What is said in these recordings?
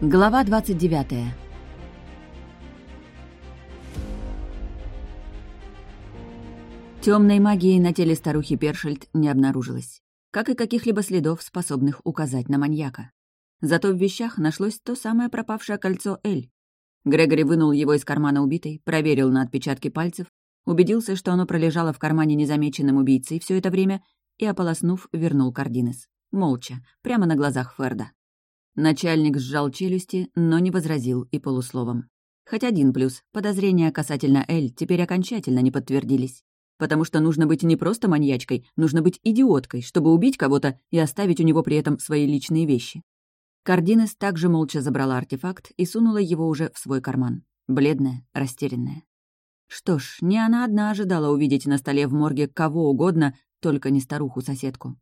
Глава 29 Темной магии на теле старухи Першельд не обнаружилось, как и каких-либо следов, способных указать на маньяка. Зато в вещах нашлось то самое пропавшее кольцо Эль. Грегори вынул его из кармана убитой, проверил на отпечатки пальцев, убедился, что оно пролежало в кармане незамеченным убийцей все это время и, ополоснув, вернул Кардинес. Молча, прямо на глазах Ферда. Начальник сжал челюсти, но не возразил и полусловом. Хоть один плюс. Подозрения касательно Эль теперь окончательно не подтвердились. Потому что нужно быть не просто маньячкой, нужно быть идиоткой, чтобы убить кого-то и оставить у него при этом свои личные вещи. Кардинес также молча забрала артефакт и сунула его уже в свой карман. Бледная, растерянная. Что ж, не она одна ожидала увидеть на столе в морге кого угодно, только не старуху-соседку.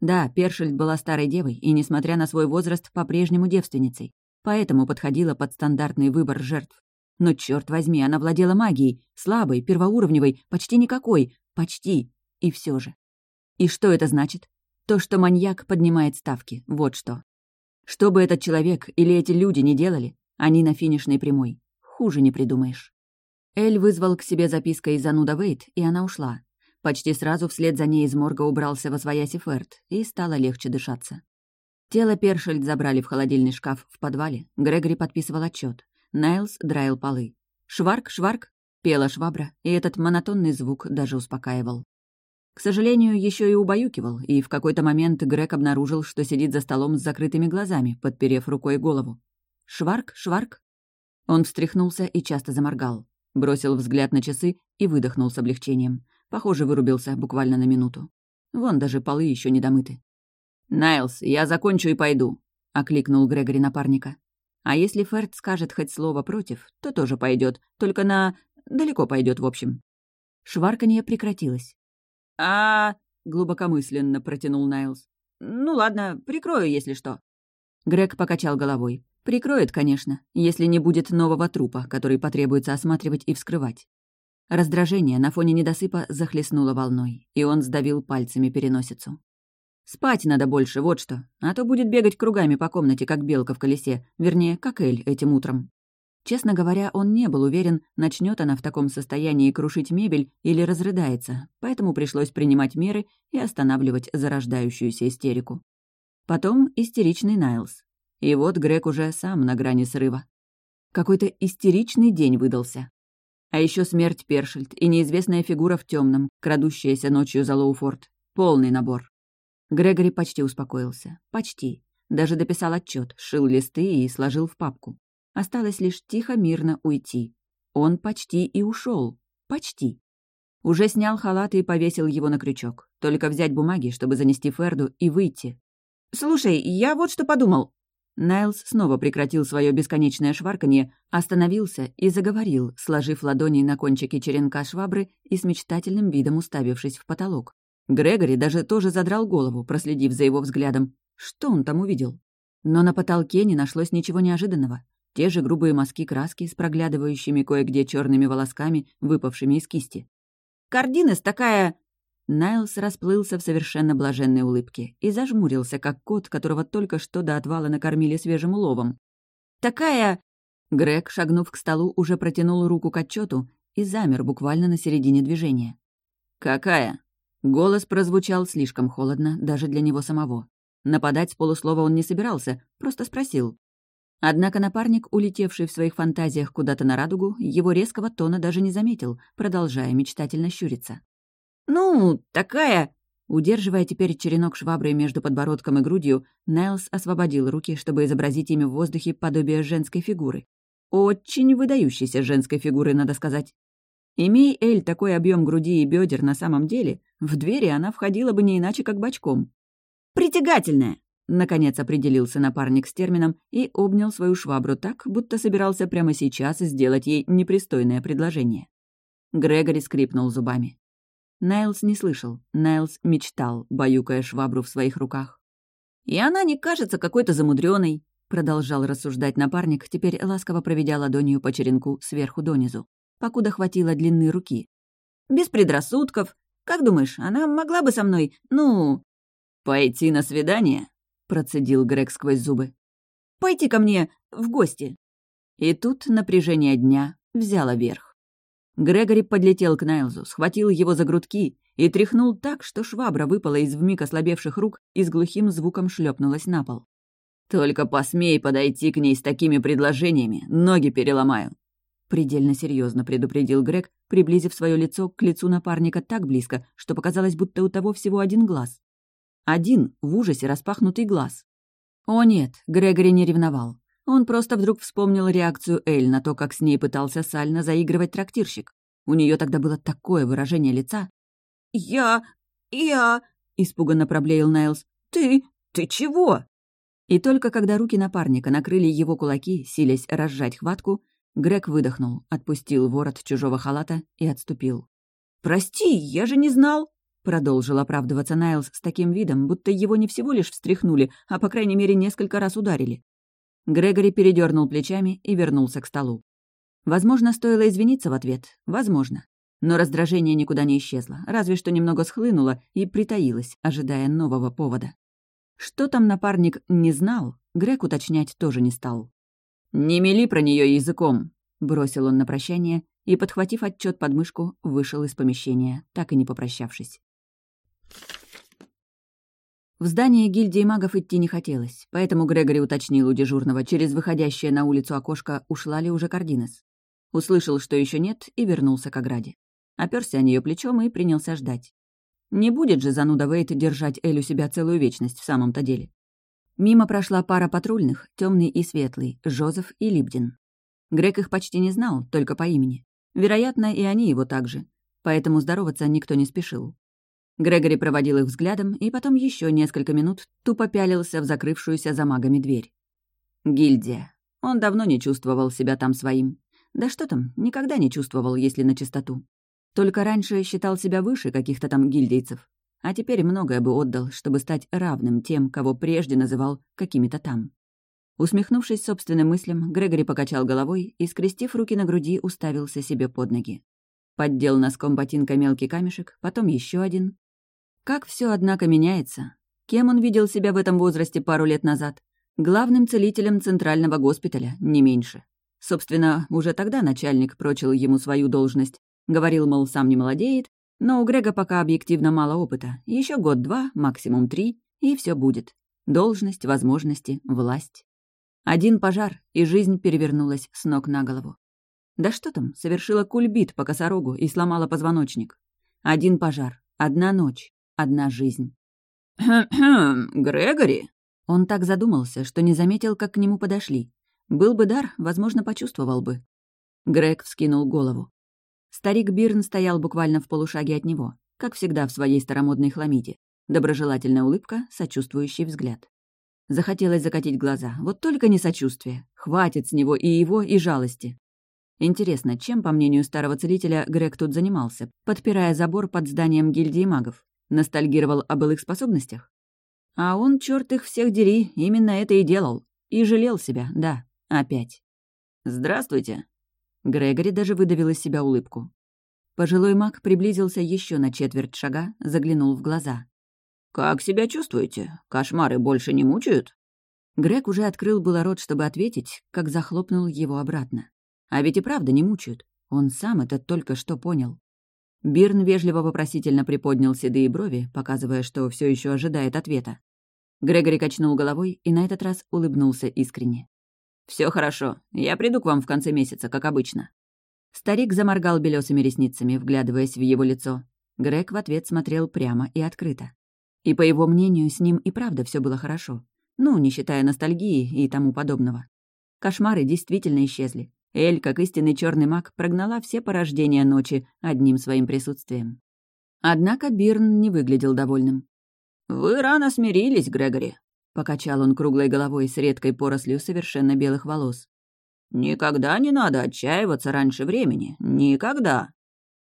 Да, Першельд была старой девой и, несмотря на свой возраст, по-прежнему девственницей, поэтому подходила под стандартный выбор жертв. Но, черт возьми, она владела магией, слабой, первоуровневой, почти никакой, почти, и все же. И что это значит? То, что маньяк поднимает ставки, вот что. Что бы этот человек или эти люди не делали, они на финишной прямой. Хуже не придумаешь. Эль вызвал к себе запиской зануда Вейт, и она ушла, Почти сразу вслед за ней из морга убрался во свояси Ферд, и стало легче дышаться. Тело Першельд забрали в холодильный шкаф в подвале. Грегори подписывал отчет. Найлс драил полы. «Шварк, шварк!» — пела швабра, и этот монотонный звук даже успокаивал. К сожалению, еще и убаюкивал, и в какой-то момент Грег обнаружил, что сидит за столом с закрытыми глазами, подперев рукой голову. «Шварк, шварк!» Он встряхнулся и часто заморгал. Бросил взгляд на часы и выдохнул с облегчением. Похоже, вырубился буквально на минуту. Вон даже полы еще не домыты. «Найлс, я закончу и пойду», — окликнул Грегори напарника. А если Ферд скажет хоть слово против, то тоже пойдет, только на... далеко пойдет, в общем. Шварканье прекратилось. «А...» — глубокомысленно протянул Найлс. «Ну ладно, прикрою, если что». Грег покачал головой. «Прикроет, конечно, если не будет нового трупа, который потребуется осматривать и вскрывать. Раздражение на фоне недосыпа захлестнуло волной, и он сдавил пальцами переносицу. «Спать надо больше, вот что, а то будет бегать кругами по комнате, как белка в колесе, вернее, как Эль этим утром». Честно говоря, он не был уверен, начнет она в таком состоянии крушить мебель или разрыдается, поэтому пришлось принимать меры и останавливать зарождающуюся истерику. Потом истеричный Найлз. И вот Грег уже сам на грани срыва. Какой-то истеричный день выдался. А еще смерть Першельд и неизвестная фигура в темном, крадущаяся ночью за Лоуфорд. Полный набор. Грегори почти успокоился. Почти. Даже дописал отчет, шил листы и сложил в папку. Осталось лишь тихо-мирно уйти. Он почти и ушел. Почти. Уже снял халат и повесил его на крючок. Только взять бумаги, чтобы занести Ферду, и выйти. «Слушай, я вот что подумал», Найлз снова прекратил свое бесконечное шварканье, остановился и заговорил, сложив ладони на кончике черенка швабры и с мечтательным видом уставившись в потолок. Грегори даже тоже задрал голову, проследив за его взглядом. Что он там увидел? Но на потолке не нашлось ничего неожиданного. Те же грубые мазки краски с проглядывающими кое-где черными волосками, выпавшими из кисти. «Кардинес такая...» Найлс расплылся в совершенно блаженной улыбке и зажмурился, как кот, которого только что до отвала накормили свежим уловом. «Такая...» Грег, шагнув к столу, уже протянул руку к отчету и замер буквально на середине движения. «Какая?» Голос прозвучал слишком холодно даже для него самого. Нападать с полуслова он не собирался, просто спросил. Однако напарник, улетевший в своих фантазиях куда-то на радугу, его резкого тона даже не заметил, продолжая мечтательно щуриться. «Ну, такая...» Удерживая теперь черенок швабры между подбородком и грудью, Найлс освободил руки, чтобы изобразить ими в воздухе подобие женской фигуры. Очень выдающейся женской фигуры, надо сказать. Имей Эль такой объем груди и бедер на самом деле, в двери она входила бы не иначе, как бочком. «Притягательная!» — наконец определился напарник с термином и обнял свою швабру так, будто собирался прямо сейчас сделать ей непристойное предложение. Грегори скрипнул зубами. Найлс не слышал. Найлс мечтал, баюкая швабру в своих руках. «И она не кажется какой-то замудрённой», — продолжал рассуждать напарник, теперь ласково проведя ладонью по черенку сверху донизу, покуда хватило длины руки. «Без предрассудков. Как думаешь, она могла бы со мной, ну...» «Пойти на свидание?» — процедил Грег сквозь зубы. пойти ко мне в гости». И тут напряжение дня взяло верх. Грегори подлетел к Найлзу, схватил его за грудки и тряхнул так, что швабра выпала из вмиг ослабевших рук и с глухим звуком шлепнулась на пол. «Только посмей подойти к ней с такими предложениями, ноги переломаю!» Предельно серьезно предупредил Грег, приблизив свое лицо к лицу напарника так близко, что показалось, будто у того всего один глаз. Один в ужасе распахнутый глаз. О нет, Грегори не ревновал. Он просто вдруг вспомнил реакцию Эль на то, как с ней пытался сально заигрывать трактирщик. У нее тогда было такое выражение лица. «Я... я...» — испуганно проблеял Найлз. «Ты... ты чего?» И только когда руки напарника накрыли его кулаки, силясь разжать хватку, Грег выдохнул, отпустил ворот чужого халата и отступил. «Прости, я же не знал!» Продолжил оправдываться Найлз с таким видом, будто его не всего лишь встряхнули, а по крайней мере несколько раз ударили. Грегори передернул плечами и вернулся к столу. Возможно, стоило извиниться в ответ. Возможно. Но раздражение никуда не исчезло, разве что немного схлынуло и притаилось, ожидая нового повода. Что там напарник не знал, Грег уточнять тоже не стал. «Не мели про нее языком», — бросил он на прощание и, подхватив отчет под мышку, вышел из помещения, так и не попрощавшись. В здание гильдии магов идти не хотелось, поэтому Грегори уточнил у дежурного через выходящее на улицу окошко, ушла ли уже Кардинес. Услышал, что еще нет, и вернулся к ограде. Оперся о нее плечом и принялся ждать. Не будет же зануда Вейт держать Элю себя целую вечность в самом-то деле. Мимо прошла пара патрульных, темный и светлый, Жозеф и Либдин. Грег их почти не знал, только по имени. Вероятно, и они его также, поэтому здороваться никто не спешил. Грегори проводил их взглядом и потом еще несколько минут тупо пялился в закрывшуюся за магами дверь. Гильдия. Он давно не чувствовал себя там своим. Да что там, никогда не чувствовал, если на чистоту. Только раньше считал себя выше каких-то там гильдейцев. А теперь многое бы отдал, чтобы стать равным тем, кого прежде называл какими-то там. Усмехнувшись собственным мыслям, Грегори покачал головой и, скрестив руки на груди, уставился себе под ноги. Поддел носком ботинка мелкий камешек, потом еще один, как все, однако, меняется. Кем он видел себя в этом возрасте пару лет назад? Главным целителем центрального госпиталя, не меньше. Собственно, уже тогда начальник прочил ему свою должность. Говорил, мол, сам не молодеет, но у Грега пока объективно мало опыта. Еще год-два, максимум три, и все будет. Должность, возможности, власть. Один пожар, и жизнь перевернулась с ног на голову. Да что там, совершила кульбит по косорогу и сломала позвоночник. Один пожар, одна ночь, одна жизнь. «Хм-хм, Грегори?» Он так задумался, что не заметил, как к нему подошли. Был бы дар, возможно, почувствовал бы. Грег вскинул голову. Старик Бирн стоял буквально в полушаге от него, как всегда в своей старомодной хламиде. Доброжелательная улыбка, сочувствующий взгляд. Захотелось закатить глаза. Вот только не сочувствие. Хватит с него и его, и жалости. Интересно, чем, по мнению старого целителя, Грег тут занимался, подпирая забор под зданием гильдии магов? Ностальгировал о былых способностях? А он, черт их всех дери, именно это и делал. И жалел себя, да, опять. «Здравствуйте!» Грегори даже выдавил из себя улыбку. Пожилой маг приблизился еще на четверть шага, заглянул в глаза. «Как себя чувствуете? Кошмары больше не мучают?» Грег уже открыл было рот, чтобы ответить, как захлопнул его обратно. А ведь и правда не мучают. Он сам это только что понял. Бирн вежливо-вопросительно приподнял седые брови, показывая, что все еще ожидает ответа. Грегори качнул головой и на этот раз улыбнулся искренне. Все хорошо. Я приду к вам в конце месяца, как обычно». Старик заморгал белесыми ресницами, вглядываясь в его лицо. Грег в ответ смотрел прямо и открыто. И, по его мнению, с ним и правда все было хорошо. Ну, не считая ностальгии и тому подобного. Кошмары действительно исчезли. Эль, как истинный черный маг, прогнала все порождения ночи одним своим присутствием. Однако Бирн не выглядел довольным. «Вы рано смирились, Грегори», — покачал он круглой головой с редкой порослью совершенно белых волос. «Никогда не надо отчаиваться раньше времени. Никогда!»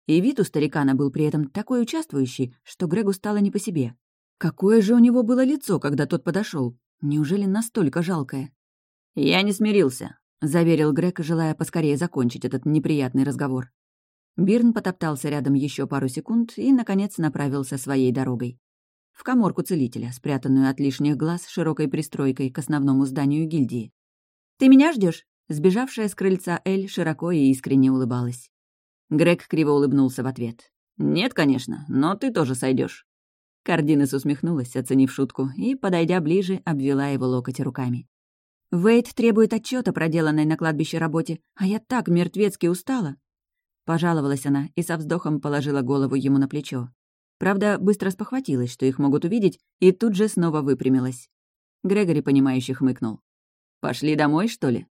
И вид у старикана был при этом такой участвующий, что Грегу стало не по себе. Какое же у него было лицо, когда тот подошел? Неужели настолько жалкое? «Я не смирился», — заверил Грег, желая поскорее закончить этот неприятный разговор. Бирн потоптался рядом еще пару секунд и, наконец, направился своей дорогой. в коморку целителя, спрятанную от лишних глаз широкой пристройкой к основному зданию гильдии. «Ты меня ждешь? Сбежавшая с крыльца Эль широко и искренне улыбалась. Грег криво улыбнулся в ответ. «Нет, конечно, но ты тоже сойдешь. Кардинес усмехнулась, оценив шутку, и, подойдя ближе, обвела его локоть руками. «Вейд требует отчета проделанной на кладбище работе, а я так мертвецки устала!» Пожаловалась она и со вздохом положила голову ему на плечо. Правда, быстро спохватилась, что их могут увидеть, и тут же снова выпрямилась. Грегори, понимающе хмыкнул. «Пошли домой, что ли?»